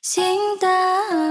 心的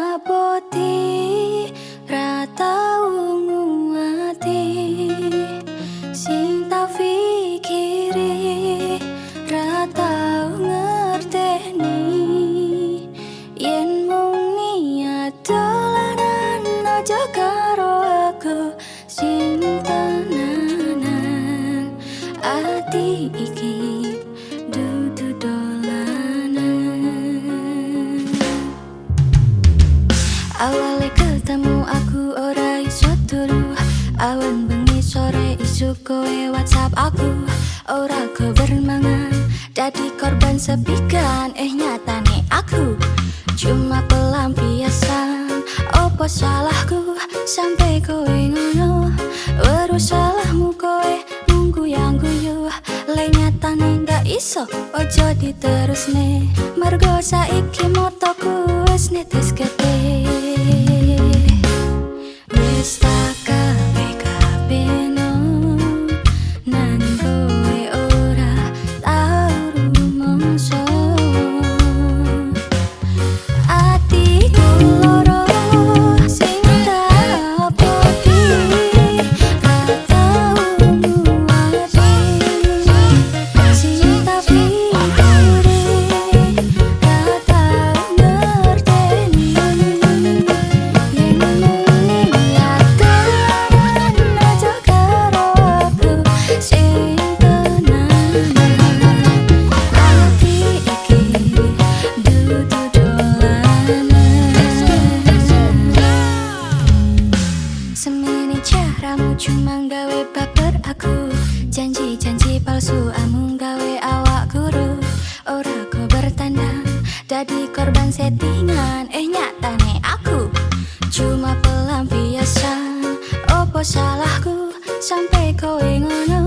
Awalnya ketemu aku ora iso turu Awan bengi sore isu kowe whatsapp aku. Ora go bermangan Dadi korban sepikan Eh nyatane aku Cuma pelampiasan. Opo salahku Sampai kowe ngono? Weru salahmu kowe Nunggu yang guyu. Le nyatane gak iso Ojo diterusne Mergo saiki motoku Wes netes cuma gawe baper aku. Janji-janji palsu amung gawe awak guru. Ora ku bertandang Dadi korban settingan. Eh nyatane aku. Cuma pelampiasan Opo salahku? Sampai kowe ngono